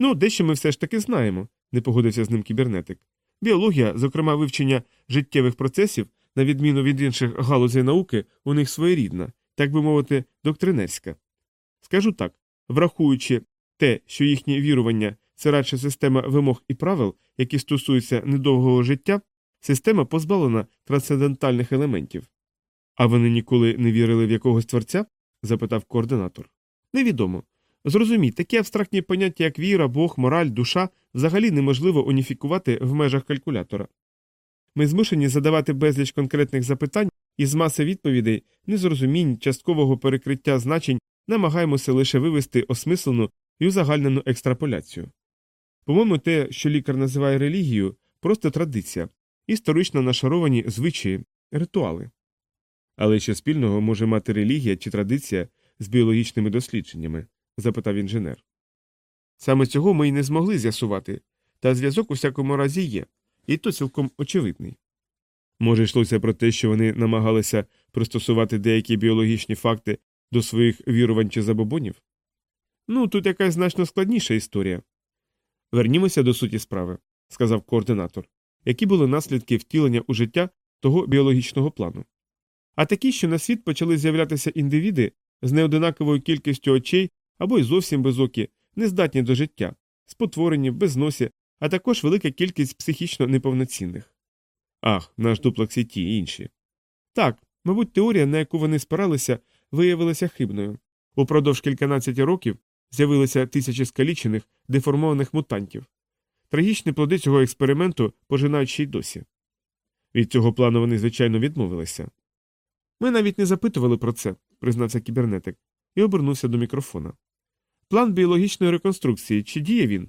Ну, дещо ми все ж таки знаємо, не погодився з ним кібернетик. Біологія, зокрема вивчення життєвих процесів, на відміну від інших галузей науки, у них своєрідна, так би мовити, доктринерська. Скажу так врахуючи те, що їхнє вірування це радше система вимог і правил, які стосуються недовгого життя, система позбавлена трансцендентальних елементів. А вони ніколи не вірили в якогось творця? запитав координатор. Невідомо. Зрозуміть, такі абстрактні поняття, як віра, Бог, мораль, душа, взагалі неможливо уніфікувати в межах калькулятора. Ми змушені задавати безліч конкретних запитань і з маси відповідей, незрозумінь, часткового перекриття значень намагаємося лише вивести осмислену і узагальнену екстраполяцію. По-моєму, те, що лікар називає релігією, просто традиція, історично нашаровані звичаї, ритуали. Але що спільного може мати релігія чи традиція з біологічними дослідженнями? запитав інженер. Саме цього ми й не змогли з'ясувати, та зв'язок у всякому разі є, і то цілком очевидний. Може, йшлося про те, що вони намагалися пристосувати деякі біологічні факти до своїх вірувань чи забобонів? Ну, тут якась значно складніша історія. Вернімося до суті справи, сказав координатор, які були наслідки втілення у життя того біологічного плану. А такі, що на світ почали з'являтися індивіди з неодинаковою кількістю очей або й зовсім безокі, нездатні до життя, спотворені, без носі, а також велика кількість психічно неповноцінних. Ах, наш дуплекс і ті інші. Так, мабуть, теорія, на яку вони спиралися, виявилася хибною. Упродовж кільканадцять років з'явилися тисячі скалічених, деформованих мутантів. Трагічні плоди цього експерименту пожинають ще й досі. Від цього плану вони, звичайно, відмовилися. Ми навіть не запитували про це, признався кібернетик, і обернувся до мікрофона. План біологічної реконструкції чи діє він?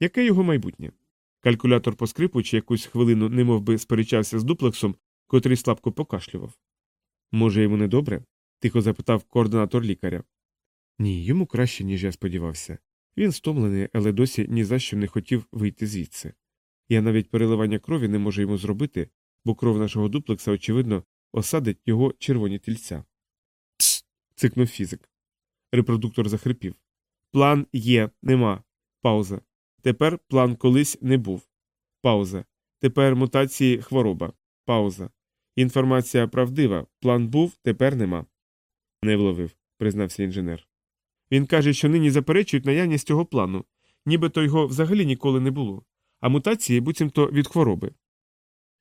Яке його майбутнє? Калькулятор поскрипуючи якусь хвилину немов би сперечався з дуплексом, котрий слабко покашлював. Може, йому не добре? тихо запитав координатор лікаря. Ні, йому краще, ніж я сподівався. Він стомлений, але досі ні за що не хотів вийти звідси. Я навіть переливання крові не можу йому зробити, бо кров нашого дуплекса, очевидно, осадить його червоні тільця. Тсс. цикнув фізик. Репродуктор захрипів. План є, нема. Пауза. Тепер план колись не був. Пауза. Тепер мутації хвороба. Пауза. Інформація правдива. План був, тепер нема. Не вловив, признався інженер. Він каже, що нині заперечують наявність цього плану, нібито його взагалі ніколи не було, а мутації буцімто від хвороби.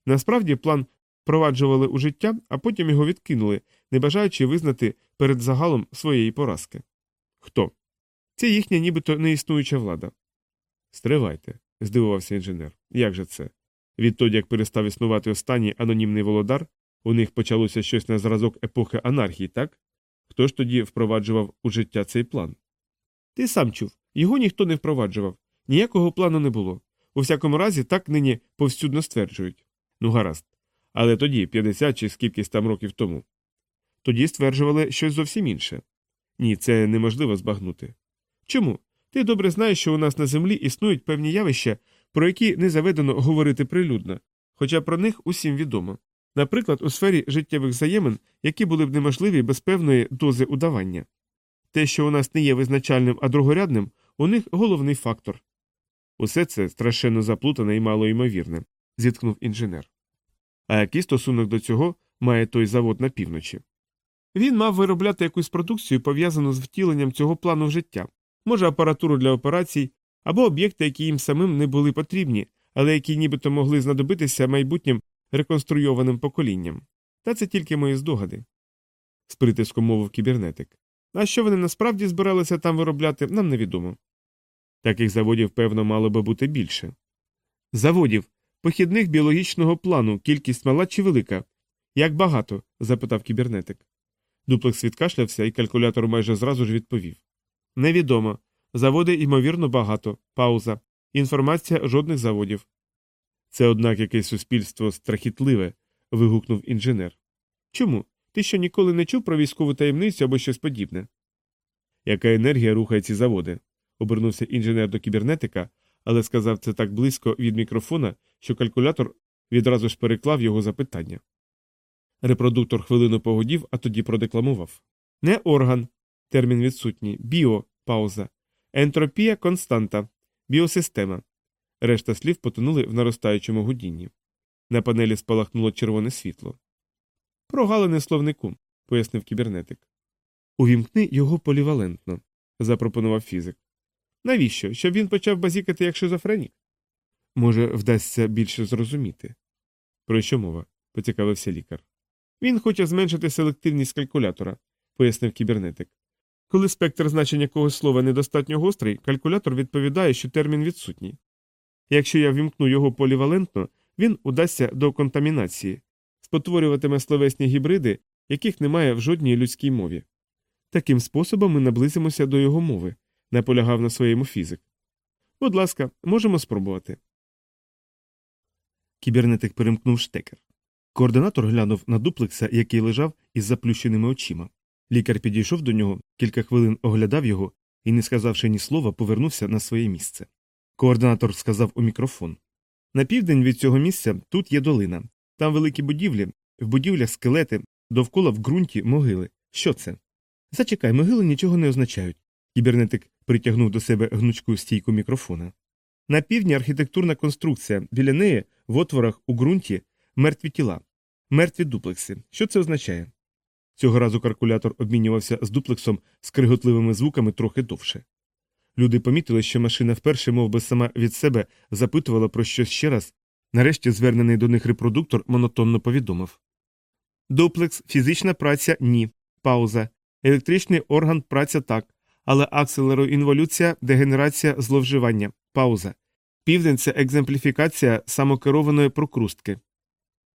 Насправді план впроваджували у життя, а потім його відкинули, не бажаючи визнати перед загалом своєї поразки. Хто? Це їхня нібито неіснуюча влада. Стривайте, здивувався інженер. Як же це? Відтоді, як перестав існувати останній анонімний володар, у них почалося щось на зразок епохи анархії, так? Хто ж тоді впроваджував у життя цей план? Ти сам чув, його ніхто не впроваджував, Ніякого плану не було. У всякому разі, так нині повсюдно стверджують. Ну, гаразд. Але тоді, 50 чи скількись там років тому. Тоді стверджували щось зовсім інше. Ні, це неможливо збагнути. Чому? Ти добре знаєш, що у нас на землі існують певні явища, про які не заведено говорити прилюдно, хоча про них усім відомо. Наприклад, у сфері життєвих взаємин, які були б неможливі без певної дози удавання. Те, що у нас не є визначальним, а другорядним, у них головний фактор. Усе це страшенно заплутане і малоймовірне, зіткнув інженер. А який стосунок до цього має той завод на півночі? Він мав виробляти якусь продукцію, пов'язану з втіленням цього плану життя, може, апаратуру для операцій, або об'єкти, які їм самим не були потрібні, але які нібито могли знадобитися майбутнім реконструйованим поколінням. Та це тільки мої здогади. З притиском мовив кібернетик. А що вони насправді збиралися там виробляти, нам невідомо. Таких заводів, певно, мало би бути більше. Заводів, похідних біологічного плану, кількість мала чи велика. Як багато? запитав кібернетик. Дуплекс відкашлявся, і калькулятор майже зразу ж відповів. Невідомо. Заводи, ймовірно, багато. Пауза. Інформація жодних заводів. Це, однак, якесь суспільство страхітливе. вигукнув інженер. Чому? Ти що ніколи не чув про військову таємницю або щось подібне? Яка енергія рухає ці заводи? обернувся інженер до кібернетика, але сказав це так близько від мікрофона, що калькулятор відразу ж переклав його запитання. Репродуктор хвилину погодів, а тоді продекламував Не орган. Термін відсутній. Біо. Пауза. Ентропія константа. Біосистема. Решта слів потонули в наростаючому гудінні. На панелі спалахнуло червоне світло. Прогалини словнику, пояснив кібернетик. Увімкни його полівалентно, запропонував фізик. Навіщо? Щоб він почав базікати як шизофренік? Може, вдасться більше зрозуміти. Про що мова? поцікавився лікар. Він хоче зменшити селективність калькулятора, пояснив кібернетик. Коли спектр значення якогось слова недостатньо гострий, калькулятор відповідає, що термін відсутній. Якщо я вімкну його полівалентно, він удасться до контамінації, спотворюватиме словесні гібриди, яких немає в жодній людській мові. Таким способом ми наблизимося до його мови, наполягав на своєму фізик. Будь ласка, можемо спробувати. Кібернетик перемкнув штекер. Координатор глянув на дуплекса, який лежав із заплющеними очима. Лікар підійшов до нього, кілька хвилин оглядав його і, не сказавши ні слова, повернувся на своє місце. Координатор сказав у мікрофон На південь від цього місця тут є долина. Там великі будівлі, в будівлях скелети, довкола в ґрунті могили. Що це? Зачекай, могили нічого не означають. Кібернетик притягнув до себе гнучку стійку мікрофона. На півдні архітектурна конструкція, біля неї, в отворах у ґрунті, мертві тіла, мертві дуплекси. Що це означає? Цього разу калькулятор обмінювався з дуплексом з криготливими звуками трохи довше. Люди помітили, що машина вперше, мов би сама від себе, запитувала про щось ще раз. Нарешті звернений до них репродуктор монотонно повідомив Дуплекс, фізична праця ні. Пауза. Електричний орган праця так. Але акселероінволюція, дегенерація, зловживання. Пауза. Південь це екземпліфікація самокерованої прокрустки.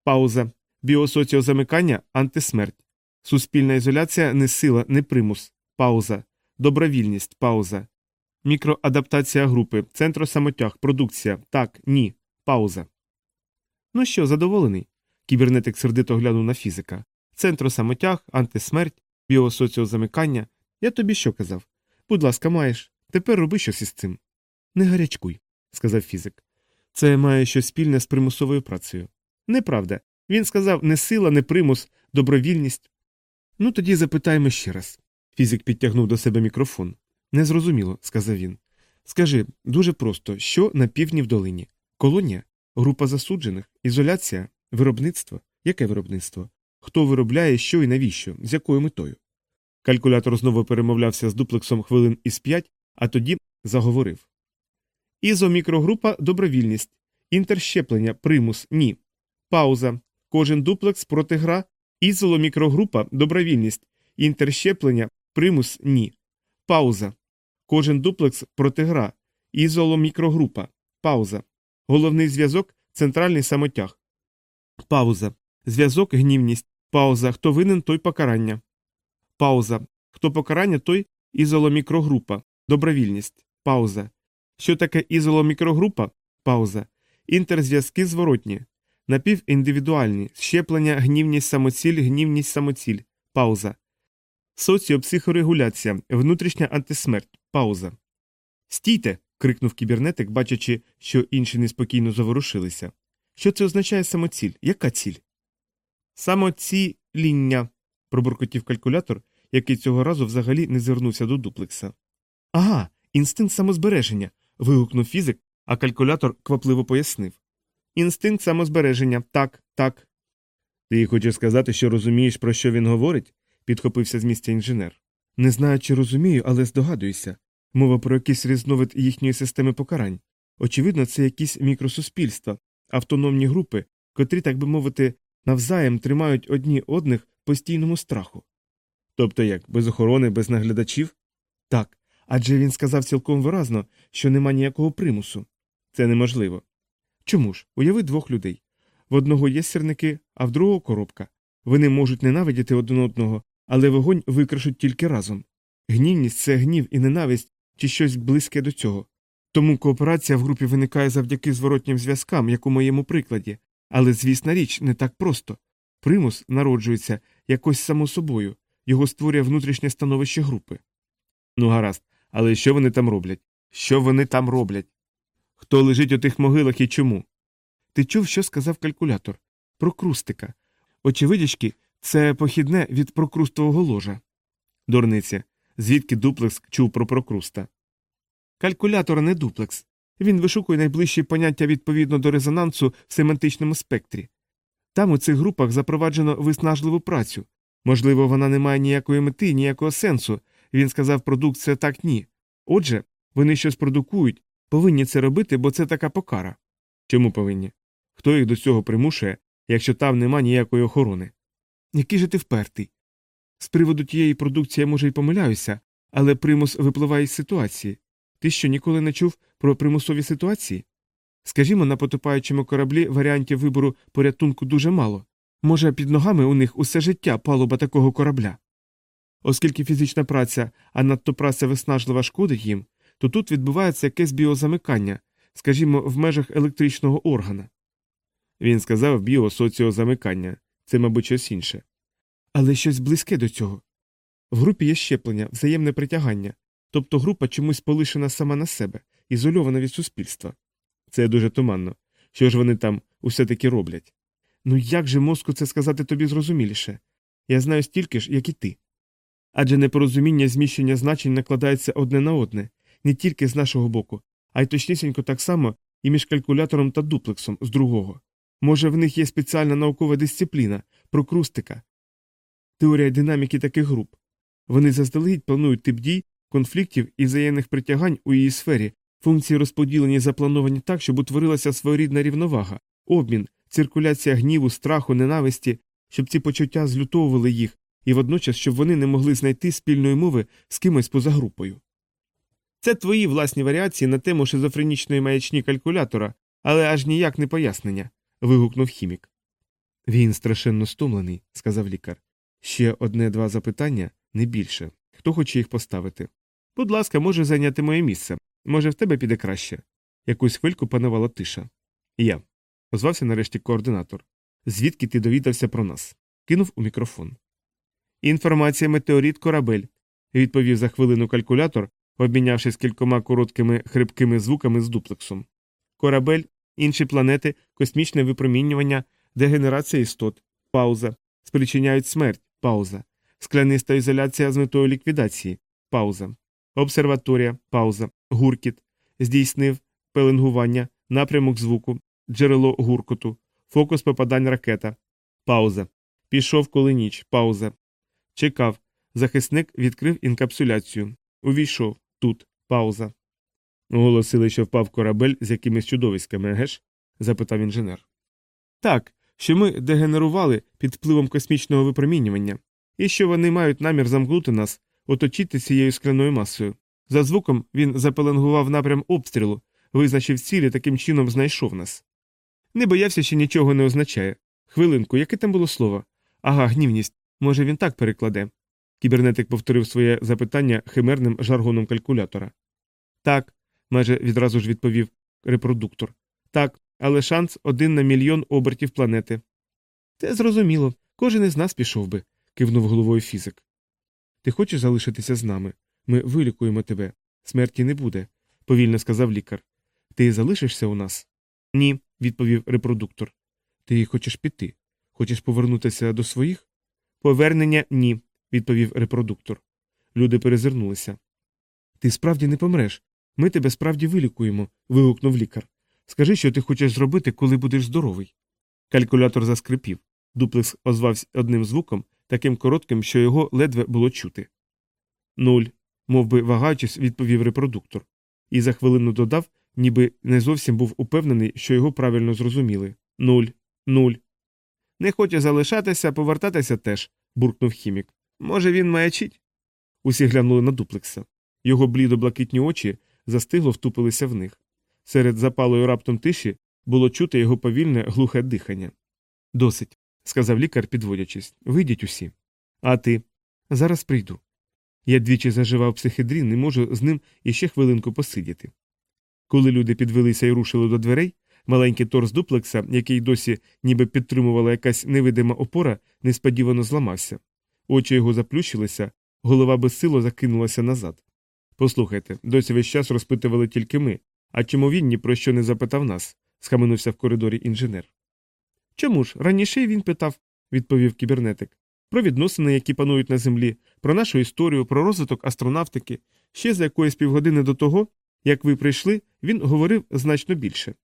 Пауза. Біосоціозамикання антисмерть. Суспільна ізоляція не сила, не примус. Пауза. Добровільність. Пауза. Мікроадаптація групи. Центросамотяг. Продукція. Так, ні. Пауза. Ну що, задоволений? Кібернетик сердито глянув на фізика. Центросамотяг, антисмерть, біосоціозамикання. Я тобі що казав? Будь ласка, маєш. Тепер роби щось із цим. Не гарячкуй, сказав фізик. Це має щось спільне з примусовою працею. Неправда. Він сказав не сила, не примус, добровільність. Ну тоді запитаємо ще раз. Фізик підтягнув до себе мікрофон. Незрозуміло, сказав він. Скажи дуже просто, що на півдні в долині? Колонія? Група засуджених? Ізоляція? Виробництво? Яке виробництво? Хто виробляє що і навіщо? З якою метою? Калькулятор знову перемовлявся з дуплексом хвилин із п'ять, а тоді заговорив. Ізомікрогрупа добровільність, інтерщеплення, примус, ні. Пауза. Кожен дуплекс протигра, ізоломікрогрупа добровільність, інтерщеплення, примус, ні. Пауза. Кожен дуплекс протигра, ізоломікрогрупа. Пауза. Головний зв'язок центральний самотяг. Пауза. Зв'язок гнівність. Пауза. Хто винен, той покарання. Пауза. Хто покарання, той ізоломікрогрупа. Добровільність. Пауза. Що таке ізоломікрогрупа? Пауза. Інтерзв'язки зворотні. Напівіндивідуальні. Щеплення, гнівність самоціль, гнівність самоціль. Пауза. Соціопсихорегуляція. Внутрішня антисмерть. Пауза. Стійте. крикнув кібернетик, бачачи, що інші неспокійно заворушилися. Що це означає самоціль? Яка ціль? Самоціління. пробуркотів калькулятор, який цього разу взагалі не звернувся до дуплекса. Ага, інстинкт самозбереження. вигукнув фізик, а калькулятор квапливо пояснив. Інстинкт самозбереження, так, так. Ти хочеш сказати, що розумієш, про що він говорить? підхопився з місця інженер. Не знаю, чи розумію, але здогадуюся. Мова про якийсь різновид їхньої системи покарань. Очевидно, це якісь мікросуспільства, автономні групи, котрі, так би мовити, навзаєм тримають одні одних в постійному страху. Тобто як, без охорони, без наглядачів? Так. Адже він сказав цілком виразно, що нема ніякого примусу. Це неможливо. Чому ж? Уяви двох людей. В одного є сірники, а в другого коробка. Вони можуть ненавидіти один одного, але вогонь викрашуть тільки разом. Гнівність це гнів і ненависть чи щось близьке до цього. Тому кооперація в групі виникає завдяки зворотнім зв'язкам, як у моєму прикладі, але, звісна річ, не так просто. Примус народжується якось само собою, його створює внутрішнє становище групи. Ну, гаразд, але що вони там роблять? Що вони там роблять? Хто лежить у тих могилах і чому? Ти чув, що сказав калькулятор? Про крустика. Очевидячки, це похідне від прокрустового ложа. Дурниця. Звідки дуплекс чув про прокруста? Калькулятор не дуплекс. Він вишукує найближчі поняття відповідно до резонансу в семантичному спектрі. Там у цих групах запроваджено виснажливу працю. Можливо, вона не має ніякої мети, ніякого сенсу. Він сказав продукція так ні. Отже, вони щось продукують, повинні це робити, бо це така покара. Чому повинні? Хто їх до цього примушує, якщо там нема ніякої охорони? Який же ти впертий? З приводу тієї продукції я може й помиляюся, але примус випливає із ситуації. Ти що ніколи не чув про примусові ситуації? Скажімо, на потопаючому кораблі варіантів вибору порятунку дуже мало. Може, під ногами у них усе життя палуба такого корабля. Оскільки фізична праця, а надто праця виснажлива шкодить їм, то тут відбувається якесь біозамикання, скажімо, в межах електричного органа. Він сказав біосоціозамикання це, мабуть, щось інше. Але щось близьке до цього. В групі є щеплення, взаємне притягання, тобто група чомусь полишена сама на себе, ізольована від суспільства. Це дуже туманно. Що ж вони там усе таки роблять? Ну як же мозку це сказати тобі зрозуміліше? Я знаю стільки ж, як і ти. Адже непорозуміння зміщення значень накладається одне на одне, не тільки з нашого боку, а й точнісінько так само і між калькулятором та дуплексом з другого. Може, в них є спеціальна наукова дисципліна про крустика, теорія динаміки таких груп. Вони заздалегідь планують тип дій, конфліктів і взаємних притягань у її сфері, функції розподілені і заплановані так, щоб утворилася своєрідна рівновага, обмін, циркуляція гніву, страху, ненависті, щоб ці почуття злютовували їх, і водночас, щоб вони не могли знайти спільної мови з кимось поза групою. Це твої власні варіації на тему шизофренічної маячні калькулятора, але аж ніяк не пояснення. вигукнув хімік. Він страшенно стомлений, сказав лікар. Ще одне два запитання, не більше. Хто хоче їх поставити? Будь ласка, може зайняти моє місце. Може, в тебе піде краще. Якусь хвильку панувала тиша. Я. озвався нарешті координатор. Звідки ти довідався про нас? Кинув у мікрофон. Інформація метеорит корабель, відповів за хвилину калькулятор, обмінявшись кількома короткими хрипкими звуками з дуплексом. Корабель, інші планети, космічне випромінювання, дегенерація істот, пауза, спричиняють смерть, пауза, скляниста ізоляція з метою ліквідації, пауза, обсерваторія, пауза, гуркіт, здійснив пеленгування, напрямок звуку, джерело гуркоту, фокус попадань ракета, пауза. Пішов коли ніч, пауза. Чекав. Захисник відкрив інкапсуляцію. Увійшов тут, пауза. Оголосили, що впав корабель з якимись чудовиськами, геш? запитав інженер. Так, що ми дегенерували під впливом космічного випромінювання, і що вони мають намір замкнути нас, оточити цією скляною масою. За звуком він запеленгував напрям обстрілу, визначив цілі, таким чином знайшов нас. Не боявся, що нічого не означає. Хвилинку, яке там було слово? Ага, гнівність. Може, він так перекладе. Кібернетик повторив своє запитання химерним жаргоном калькулятора. Так, майже відразу ж відповів репродуктор. Так, але шанс один на мільйон обертів планети. Це зрозуміло. Кожен із нас пішов би, кивнув головою фізик. Ти хочеш залишитися з нами? Ми вилікуємо тебе. Смерті не буде, повільно сказав лікар. Ти залишишся у нас? Ні, відповів репродуктор. Ти хочеш піти? Хочеш повернутися до своїх? Повернення ні, відповів репродуктор. Люди перезирнулися. Ти справді не помреш. Ми тебе справді вилікуємо. вигукнув лікар. Скажи, що ти хочеш зробити, коли будеш здоровий. Калькулятор заскрипів. Дуплекс озвався одним звуком, таким коротким, що його ледве було чути. Нуль, мов би вагаючись, відповів репродуктор. І за хвилину додав, ніби не зовсім був упевнений, що його правильно зрозуміли. Нуль, нуль. Не хоче залишатися, повертатися теж, буркнув хімік. Може, він маячить? Усі глянули на дуплекса. Його блідо-блакитні очі застигло втупилися в них. Серед запалої раптом тиші було чути його повільне глухе дихання. Досить, сказав лікар, підводячись. Вийдіть усі. А ти? Зараз прийду. Я двічі заживав психедрін і можу з ним іще хвилинку посидіти. Коли люди підвелися і рушили до дверей, маленький торс дуплекса, який досі ніби підтримувала якась невидима опора, несподівано зламався. Очі його заплющилися, голова безсило закинулася назад. Послухайте, досі весь час розпитували тільки ми. А чому він ні про що не запитав нас? схаменувся в коридорі інженер. Чому ж? Раніше він питав, відповів кібернетик. Про відносини, які панують на землі, про нашу історію, про розвиток астронавтики. Ще за якоїсь півгодини до того, як ви прийшли, він говорив значно більше.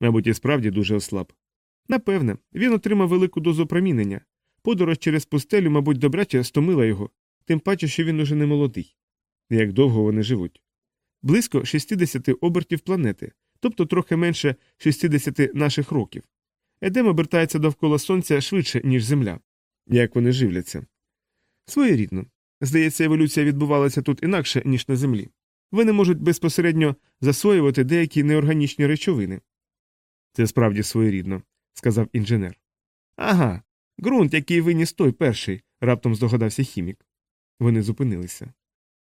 Мабуть, і справді дуже ослаб. Напевне, він отримав велику дозу промінення. Подорож через пустелю, мабуть, добряче стомила його, тим паче, що він уже не молодий. Як довго вони живуть? Близько 60 обертів планети, тобто трохи менше 60 наших років. Едем обертається довкола сонця швидше, ніж Земля. Як вони живляться? Своєрідно. Здається, еволюція відбувалася тут інакше, ніж на Землі. Вони можуть безпосередньо засвоювати деякі неорганічні речовини. Це справді своєрідно, сказав інженер. Ага, ґрунт, який виніс той перший, раптом здогадався хімік. Вони зупинилися.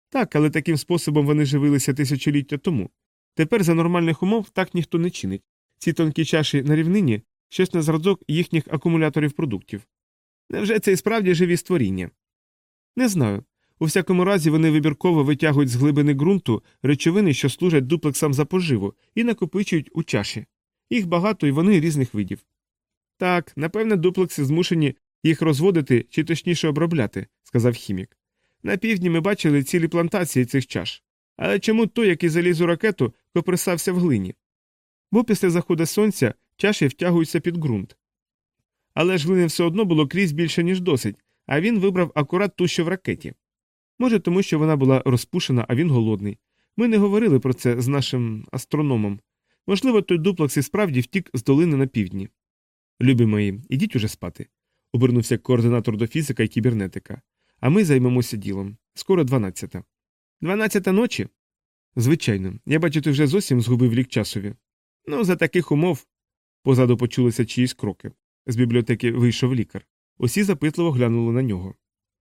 Так, але таким способом вони живилися тисячоліття тому. Тепер за нормальних умов так ніхто не чинить. Ці тонкі чаші на рівнині щось на зразок їхніх акумуляторів продуктів. Невже це і справді живі створіння? Не знаю. У всякому разі, вони вибірково витягують з глибини ґрунту речовини, що служать дуплексам за поживу, і накопичують у чаші. Їх багато і вони різних видів. Так, напевне, дуплекси змушені їх розводити чи точніше обробляти, сказав хімік. На півдні ми бачили цілі плантації цих чаш. Але чому той, який заліз у ракету, коприсався в глині? Бо після заходу сонця чаші втягуються під ґрунт. Але ж глини все одно було крізь більше, ніж досить, а він вибрав акурат ту, що в ракеті. Може, тому що вона була розпушена, а він голодний. Ми не говорили про це з нашим астрономом. Можливо, той дуплекс і справді втік з долини на півдні. Любі мої, ідіть уже спати, обернувся координатор до фізика і кібернетика. А ми займемося ділом. Скоро дванадцята. Дванадцята ночі? Звичайно, я бачу, ти вже зовсім згубив лік часові. Ну, за таких умов. Позаду почулися чиїсь кроки. З бібліотеки вийшов лікар. Усі запитливо глянули на нього.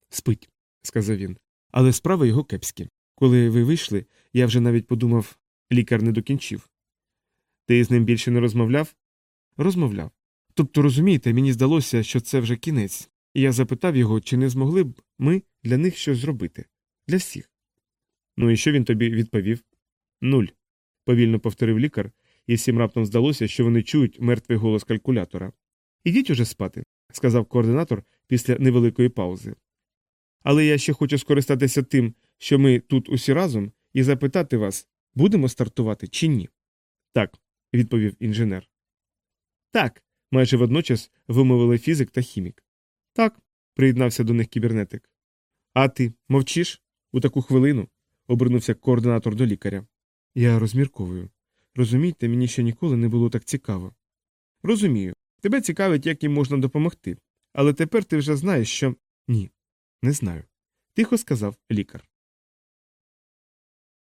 Спить, сказав він. Але справи його кепські. Коли ви вийшли, я вже навіть подумав, лікар не докінчив. Ти з ним більше не розмовляв? Розмовляв. Тобто, розумієте, мені здалося, що це вже кінець, і я запитав його, чи не змогли б ми для них щось зробити. Для всіх. Ну і що він тобі відповів? Нуль. повільно повторив лікар, і всім раптом здалося, що вони чують мертвий голос калькулятора. Ідіть уже спати, сказав координатор після невеликої паузи. Але я ще хочу скористатися тим, що ми тут усі разом, і запитати вас, будемо стартувати чи ні? Так, відповів інженер. Так. майже водночас вимовили фізик та хімік. Так, приєднався до них кібернетик. А ти мовчиш? У таку хвилину? обернувся координатор до лікаря. Я розмірковую. Розумієте, мені ще ніколи не було так цікаво. Розумію. Тебе цікавить, як їм можна допомогти. Але тепер ти вже знаєш, що. Ні, не знаю. Тихо сказав лікар.